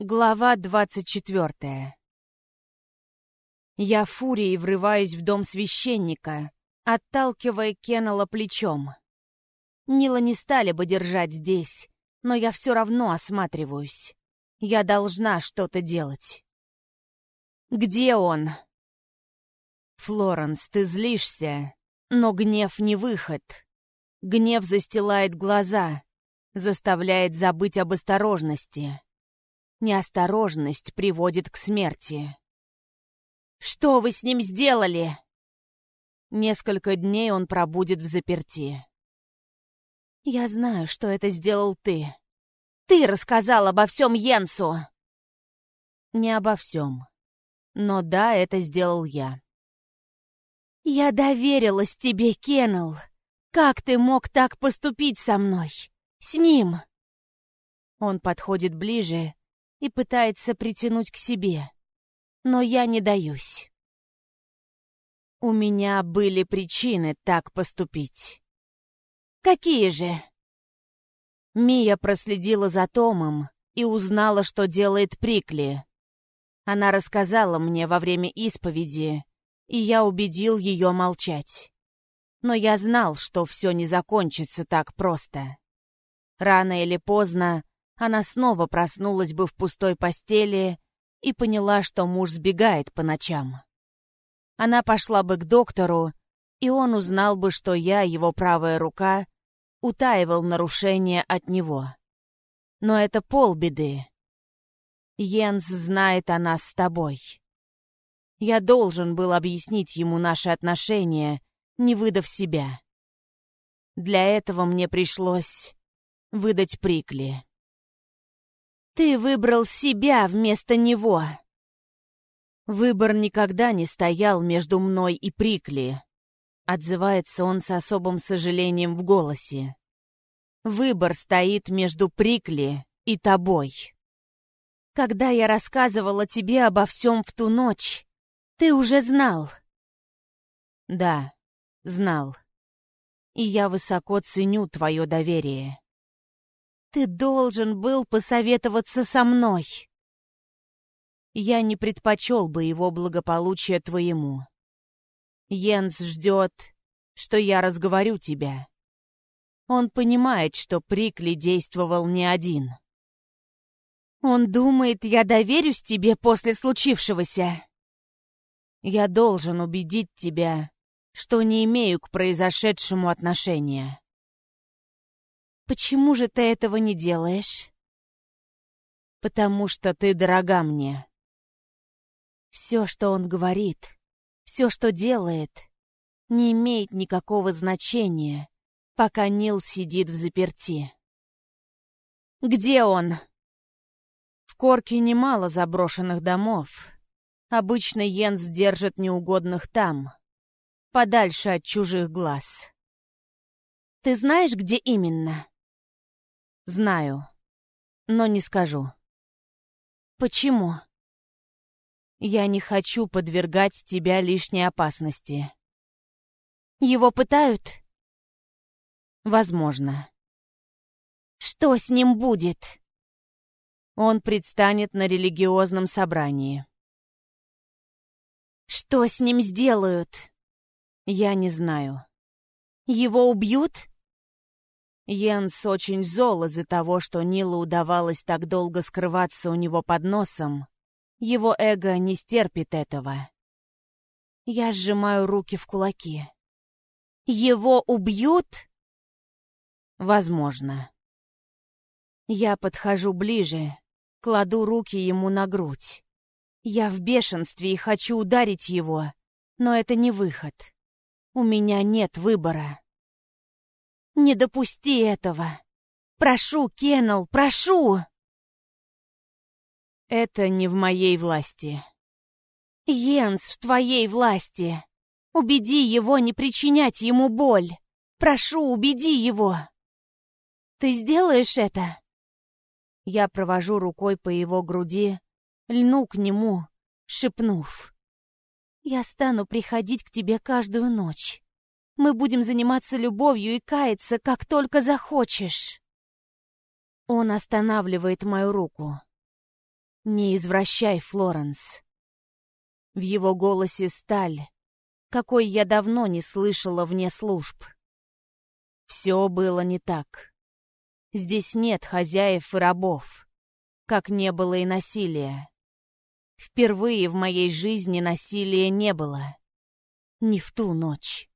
Глава двадцать четвертая. Я фурией врываюсь в дом священника, отталкивая Кеннела плечом. Нила не стали бы держать здесь, но я все равно осматриваюсь. Я должна что-то делать. Где он? Флоренс, ты злишься, но гнев не выход. Гнев застилает глаза, заставляет забыть об осторожности. Неосторожность приводит к смерти. «Что вы с ним сделали?» Несколько дней он пробудет в заперти. «Я знаю, что это сделал ты. Ты рассказал обо всем Йенсу!» «Не обо всем. Но да, это сделал я». «Я доверилась тебе, Кеннел. Как ты мог так поступить со мной? С ним?» Он подходит ближе и пытается притянуть к себе. Но я не даюсь. У меня были причины так поступить. Какие же? Мия проследила за Томом и узнала, что делает Прикли. Она рассказала мне во время исповеди, и я убедил ее молчать. Но я знал, что все не закончится так просто. Рано или поздно она снова проснулась бы в пустой постели и поняла, что муж сбегает по ночам. Она пошла бы к доктору, и он узнал бы, что я, его правая рука, утаивал нарушение от него. Но это полбеды. Йенс знает о нас с тобой. Я должен был объяснить ему наши отношения, не выдав себя. Для этого мне пришлось выдать Прикли. Ты выбрал себя вместо него. Выбор никогда не стоял между мной и Прикли. Отзывается он с особым сожалением в голосе. Выбор стоит между Прикли и тобой. Когда я рассказывала тебе обо всем в ту ночь, ты уже знал. Да, знал. И я высоко ценю твое доверие. Ты должен был посоветоваться со мной. Я не предпочел бы его благополучия твоему. Йенс ждет, что я разговорю тебя. Он понимает, что Прикли действовал не один. Он думает, я доверюсь тебе после случившегося. Я должен убедить тебя, что не имею к произошедшему отношения. Почему же ты этого не делаешь? Потому что ты дорога мне. Все, что он говорит, все, что делает, не имеет никакого значения, пока Нил сидит в заперти. Где он? В Корке немало заброшенных домов. Обычно Йенс держит неугодных там, подальше от чужих глаз. Ты знаешь, где именно? Знаю, но не скажу. Почему? Я не хочу подвергать тебя лишней опасности. Его пытают? Возможно. Что с ним будет? Он предстанет на религиозном собрании. Что с ним сделают? Я не знаю. Его убьют? Йенс очень зол из-за того, что Нилу удавалось так долго скрываться у него под носом. Его эго не стерпит этого. Я сжимаю руки в кулаки. Его убьют? Возможно. Я подхожу ближе, кладу руки ему на грудь. Я в бешенстве и хочу ударить его, но это не выход. У меня нет выбора. Не допусти этого. Прошу, Кеннел, прошу!» «Это не в моей власти». «Йенс в твоей власти. Убеди его не причинять ему боль. Прошу, убеди его. Ты сделаешь это?» Я провожу рукой по его груди, льну к нему, шепнув. «Я стану приходить к тебе каждую ночь. Мы будем заниматься любовью и каяться, как только захочешь. Он останавливает мою руку. Не извращай, Флоренс. В его голосе сталь, какой я давно не слышала вне служб. Все было не так. Здесь нет хозяев и рабов, как не было и насилия. Впервые в моей жизни насилия не было. Не в ту ночь.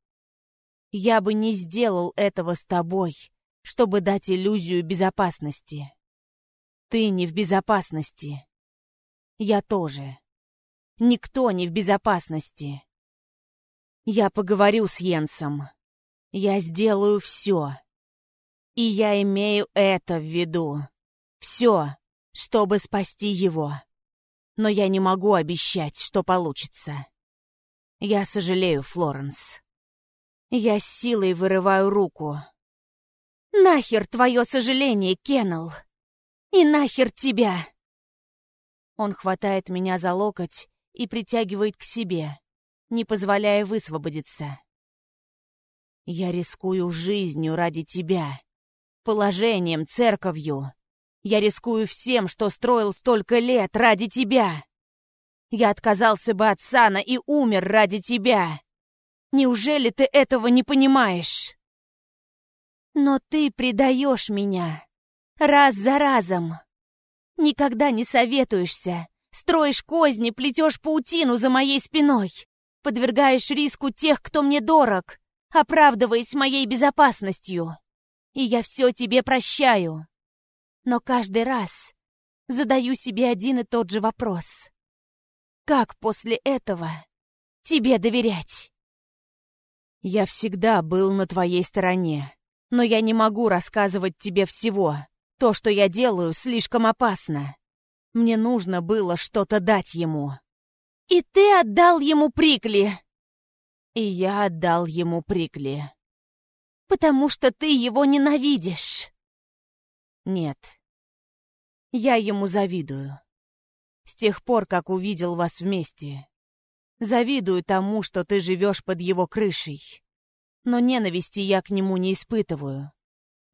Я бы не сделал этого с тобой, чтобы дать иллюзию безопасности. Ты не в безопасности. Я тоже. Никто не в безопасности. Я поговорю с Йенсом. Я сделаю все. И я имею это в виду. Все, чтобы спасти его. Но я не могу обещать, что получится. Я сожалею, Флоренс. Я силой вырываю руку. «Нахер твое сожаление, Кеннел! И нахер тебя!» Он хватает меня за локоть и притягивает к себе, не позволяя высвободиться. «Я рискую жизнью ради тебя, положением, церковью. Я рискую всем, что строил столько лет ради тебя. Я отказался бы от сана и умер ради тебя. Неужели ты этого не понимаешь? Но ты предаешь меня. Раз за разом. Никогда не советуешься. Строишь козни, плетешь паутину за моей спиной. Подвергаешь риску тех, кто мне дорог, оправдываясь моей безопасностью. И я все тебе прощаю. Но каждый раз задаю себе один и тот же вопрос. Как после этого тебе доверять? Я всегда был на твоей стороне, но я не могу рассказывать тебе всего. То, что я делаю, слишком опасно. Мне нужно было что-то дать ему. И ты отдал ему Прикли. И я отдал ему Прикли. Потому что ты его ненавидишь. Нет. Я ему завидую. С тех пор, как увидел вас вместе. Завидую тому, что ты живешь под его крышей. Но ненависти я к нему не испытываю.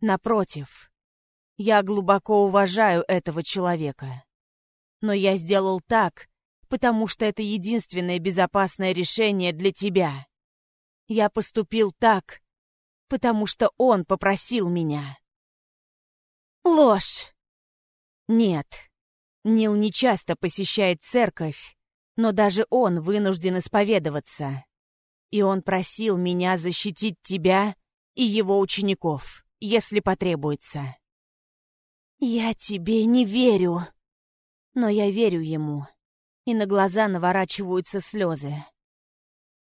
Напротив, я глубоко уважаю этого человека. Но я сделал так, потому что это единственное безопасное решение для тебя. Я поступил так, потому что он попросил меня. Ложь. Нет, Нил не часто посещает церковь, но даже он вынужден исповедоваться. И он просил меня защитить тебя и его учеников, если потребуется. Я тебе не верю. Но я верю ему, и на глаза наворачиваются слезы.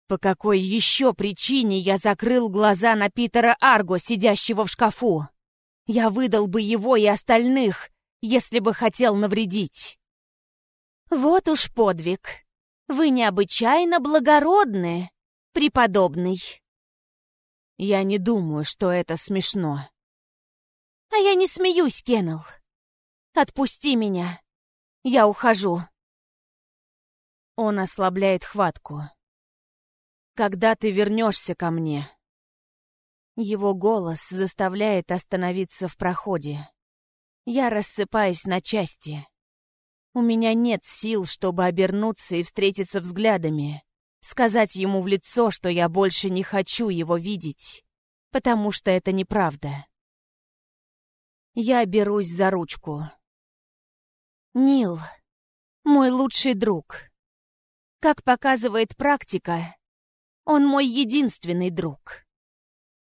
По какой еще причине я закрыл глаза на Питера Арго, сидящего в шкафу? Я выдал бы его и остальных, если бы хотел навредить. Вот уж подвиг. Вы необычайно благородны, преподобный. Я не думаю, что это смешно. А я не смеюсь, Кеннел. Отпусти меня. Я ухожу. Он ослабляет хватку. Когда ты вернешься ко мне? Его голос заставляет остановиться в проходе. Я рассыпаюсь на части. У меня нет сил, чтобы обернуться и встретиться взглядами, сказать ему в лицо, что я больше не хочу его видеть, потому что это неправда. Я берусь за ручку. Нил, мой лучший друг. Как показывает практика, он мой единственный друг.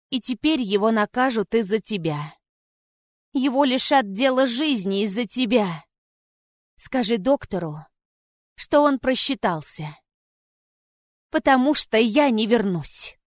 И теперь его накажут из-за тебя. Его лишат дела жизни из-за тебя. Скажи доктору, что он просчитался. Потому что я не вернусь.